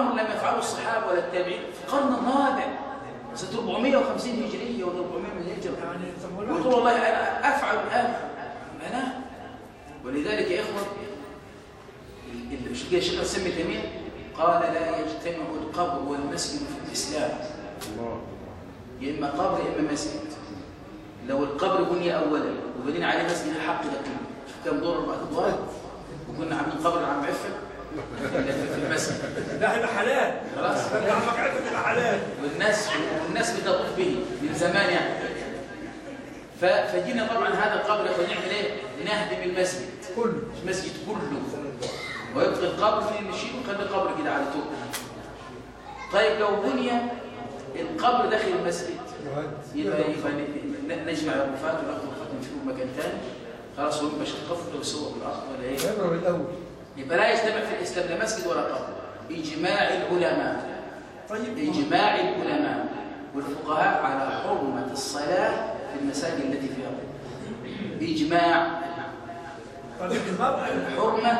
أمر لم يفعله الصحابة ولا التابعين؟ في القرن الرابع سنة 450 هجرية ولا 400 من الهجرة. يعني ويقول والله أنا أفعل الآن أنا؟ ولذلك يا إخوة الشيخ ابن تيمية قال لا يجتمع القبر والمسجد في الإسلام. الله. يا إما قبر يا إما مسجد. لو القبر بني أولا وبنينا عليه مسجد حق شوف كم دور؟ أربعة أدوار وكنا عاملين قبر عم عفة في المسجد ده هيبقى حلال خلاص ده عمك عرفت يبقى حلال والناس والناس بتطوف به من زمان يعني ف- فجينا طبعا هذا القبر يا اخوان نعمل إيه؟ نهدم المسجد كله. المسجد كله. ويبقى القبر من نشيله ونخلي القبر كده على طول. طيب لو بني القبر داخل المسجد يبقى ن- نجمع الرفات وناخد الخاتم فيه مكان ثاني خلاص هو مش القبر وسوى بالارض ولا إيه؟ يبقى لا يجتمع في الإسلام لا مسجد ولا قبر. إجماع العلماء. طيب. إجماع العلماء والفقهاء على حرمة الصلاة في المساجد التي فيها قبور. إجماع. طيب المرأة حرمة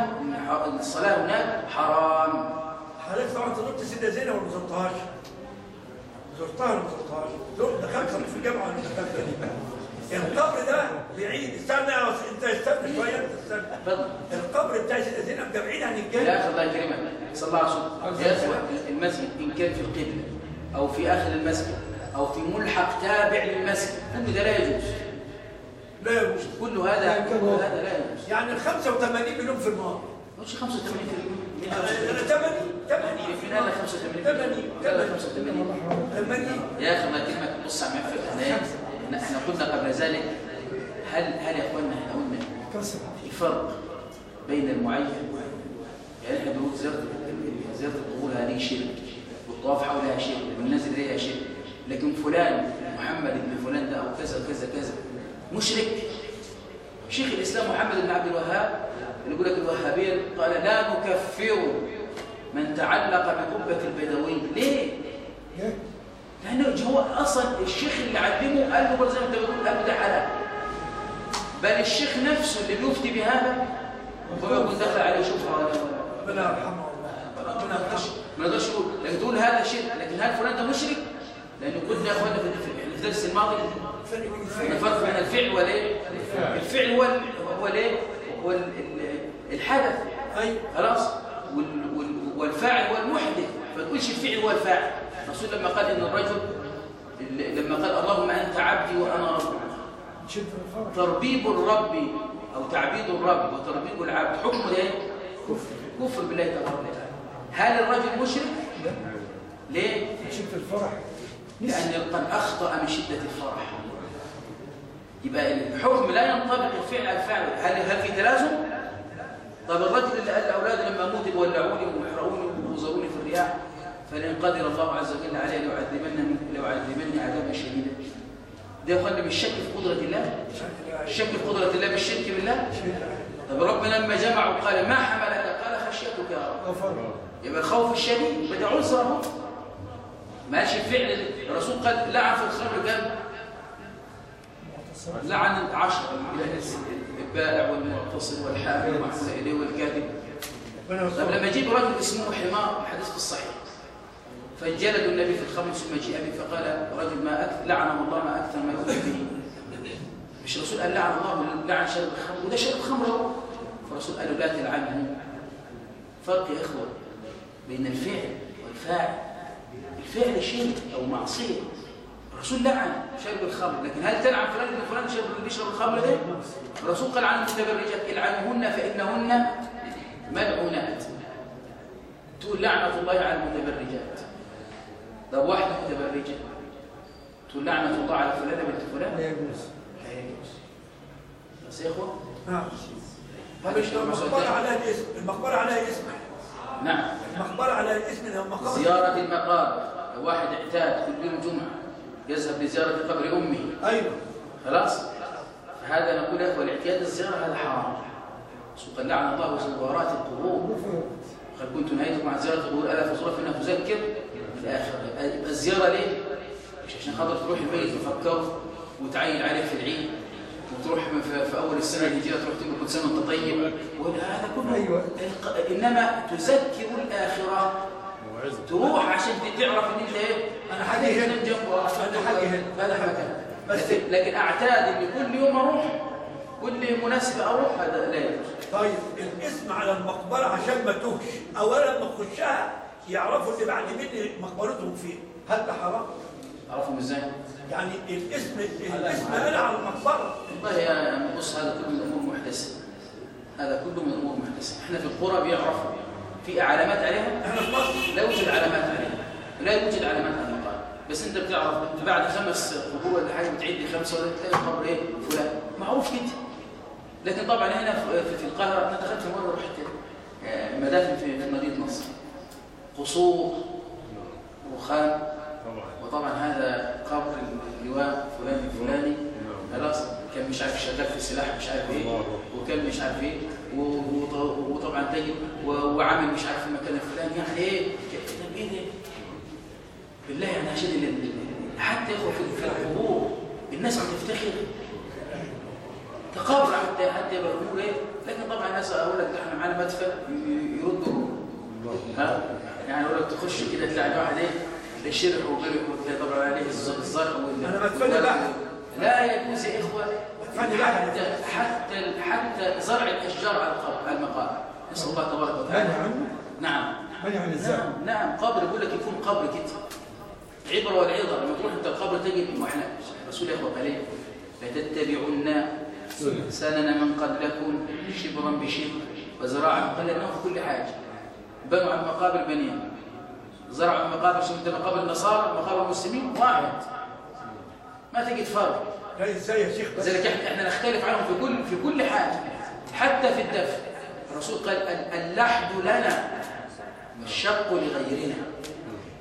إن الصلاة هناك حرام. حضرتك طبعا زرت سيدة زينب ولا ما زرتهاش؟ زرتها ولا ما زرتهاش؟ زرت دخلت في الجامعة ولا؟ القبر ده بعيد. استنى أنت استنى شوية أنت استنى. القبر بتاع سيدة زينب ده بعيد عن يا الجامع أخي الله يكرمك صلى الله عليه وسلم. المسجد إن كان في القبلة أو في آخر المسجد. أو في ملحق تابع للمسجد كل ده لا يجوز لا يجوز كل هذا كل هذا لا يجوز يعني ال 85 مليون في النار مش 85 في أنا 80 80 في نال 85 80 لا 85 80 يا أخي الله يكرمك بص على المعرفه إحنا إيه؟ قلنا قبل ذلك هل هل يا اخوانا إحنا قلنا في فرق بين المعين يعني إحنا بنقول زياره زياره القبور هذه شرك والطواف حولها شرك والنزل اليها شرك لكن فلان محمد بن فلان ده أو كذا كذا كذا. مشرك. شيخ الإسلام محمد بن عبد الوهاب اللي يقول لك الوهابية قال لا نكفر من تعلق بقبه البدوي ليه؟ لأنه هو أصلا الشيخ اللي علمه قال له برضه زي ما أنت بتقول قال له ده حلال. بل الشيخ نفسه اللي بيفتي بهذا هو يكون دخل عليه ولا ولا ربنا يرحمه. الله ربنا يرحمه. ما نقدرش نقول لكن تقول هذا شرك لكن هل فلان ده مشرك؟ لأنه كنا يا أخوانا في في الدرس الماضي الفرق بين الفعل والإيه؟ الفعل. هو هو الايه؟ هو ال- ال- الحدث. خلاص؟ وال- وال- والفاعل هو المحدث. ما تقولش الفعل هو الفاعل. الرسول لما قال إن الرجل لما قال اللهم أنت عبدي وأنا ربك تربيب الرب أو تعبيد الرب وتربيب العبد حكم إيه؟ كفر. كفر بالله تبارك وتعالى. هل الرجل مشرك؟ لا. ليه؟ شد الفرح. لأن قد أخطأ من شدة الفرح. يبقى الحكم لا ينطبق الفعل على الفعل هل هل في تلازم؟ طب الرجل اللي قال لأولاده لما أموت ولعوني وحرقوني ووزروني في الرياح فلن قدر الله عز وجل عليه ليعذبني ليعذبني عذابا شديدا. ده يا أخوانا مش شك في قدرة الله؟ الشك في قدرة الله بالشرك بالله؟ طب ربنا لما جمع وقال ما حملك قال خشيتك يا رب. يبقى الخوف الشديد عذر اهو ماشي فعل الرسول قال لعن في الخمر كام لعن العشر البائع والمتصل والحاكم والمحسن إليه والكاتب طب لما يجيب رجل اسمه حمار الحديث في الصحيح. فجلد النبي في الخمر ثم جاء به فقال رجل ما أكثر لعنه الله ما أكثر ما يؤذي به. مش الرسول قال لعن الله لعن شرب الخمر؟ وده شرب خمر فالرسول قال له لا تلعنه. فرق يا إخوة بين الفعل والفاعل. الفعل شرك أو معصية. الرسول لعن شرب الخمر لكن هل تلعن فلان ابن فلان شرب اللي بيشرب الخمر ده الرسول قال عن المتبرجات العنوهن فإنهن ملعونات تقول لعنة الله على المتبرجات. طب واحدة متبرجة. تقول لعنة الله على فلانه بنت فلان؟ لا يجوز. لا يجوز. بس يا إخوة؟ نعم. المقبرة عليها اسم. المقبرة عليها اسم. نعم. المقبرة عليها اسم هو مقبرة. زيارة المقابر. واحد اعتاد كل يوم جمعة يذهب لزيارة قبر أمه. أيوه. خلاص؟ هذا نقول يا أخوة الاعتياد الزيارة هذا حرام. سوق لعن الله زوارات القبور. قد كنت نهيتكم عن زيارة القبور ألا فزورة فإنها تذكر؟ الآخرة يبقى الزيارة ليه؟ مش عشان خاطر تروح البيت تفكره وتعين عليه في العيد. وتروح في, في أول السنة الهجرية تروح تقول كل سنة وأنت طيب وهذا كله أيوة. الق- إنما تذكر الآخرة. تروح عشان تعرف إن أنت إيه؟ أنا حاجي هنا. جنبه أنا حاجي هنا. هذا المكان بس- لكن, أعتاد ان كل يوم أروح. كل مناسبة أروح هذا لا يجوز. طيب الاسم على المقبرة عشان ما توهش. أولا ما تخشها يعرفوا اللي بعد مني مقبرتهم فين. هل ده حرام؟ اعرفهم إزاي؟ يعني الاسم الاسم على المقبرة. والله يا بص هذا كله من أمور محدثة. هذا كله من أمور محدثة. إحنا في القرى بيعرفوا. في علامات عليها إحنا في مصر. لا يوجد علامات عليها لا يوجد علامات على المقام بس أنت بتعرف أنت بعد خمس قبور ولا حاجة بتعد خمسه ولا تلاقي قبر إيه؟ فلان. معروف كده لكن طبعا هنا في- القاهرة أنا دخلت مره رحت آه، مدافن في في مدينه نصر قصور رخام وطبعا هذا قبر اللواء فلان الفلاني خلاص كان مش عارف شغال في سلاح مش عارف إيه وكان مش عارف إيه و- وط- وطبعا تجد و- وعمل مش عارف المكان الفلاني. يعني إيه؟ طب إيه ده بالله يعني عشان حتى يا اخوه في القبور الناس عم تفتخر. كقبر حتى حتى يبقى الأمور إيه لكن طبعا الناس أقول لك إحنا معانا مدفع يردوا. ها؟ يعني أقول لك تخش كده تلاقي واحد إيه؟ الشرح وغيره وتلاقي طبعا عليه الز- الزرق وال أنا مدفني بقى. لا يجوز يا إخوة. حتى حتى حتى زرع الأشجار على على المقام نسأل الله تبارك وتعالى. نعم. عن الزرع. نعم نعم. قبر يقول لك يكون قبر كده. عبرة والعظه لما تروح انت القبر تجد وإحنا الرسول يخبط عليه. لتتبعن سنن من قبلكم شبرا بشبر وزراعا قال في كل حاجة. بنوا عن مقابر بنين زرعوا عن مقابر انت مقابر النصارى مقابر المسلمين واحد. ما تجد فرق. لا إزاي يا شيخ لذلك إحنا إحنا نختلف عنهم في كل في كل حاجة حتى في الدفن الرسول قال ال- اللحد لنا الشق لغيرنا.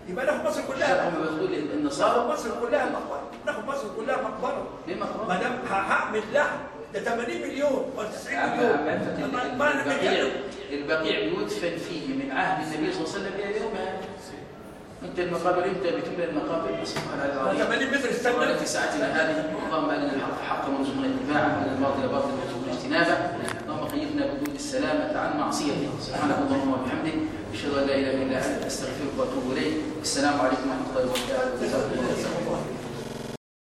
يبقى ناخد مصر كلها هم للنصارى مصر كلها مقبرة. ناخد مصر كلها مقبرة. ليه مكروه؟ ما دام هعمل لحم ده 80 مليون ولا 90 مليون. البقيع البقيع بيدفن فيه من عهد النبي صلى الله عليه وسلم إلى يومها. انت المقابر إمتى بتملى المقابر سبحان الله العظيم 80 متر استنى في ساعتنا هذه اللهم ارنا الحق حقا وارزقنا اتباعه وارنا الباطل باطلا وارزقنا اجتنابه. اللهم خيرنا بدون السلامة عن معصيتك سبحانك اللهم وبحمدك أشهد أن لا إله إلا أنت أستغفرك وأتوب إليك. السلام عليكم ورحمة الله وبركاته.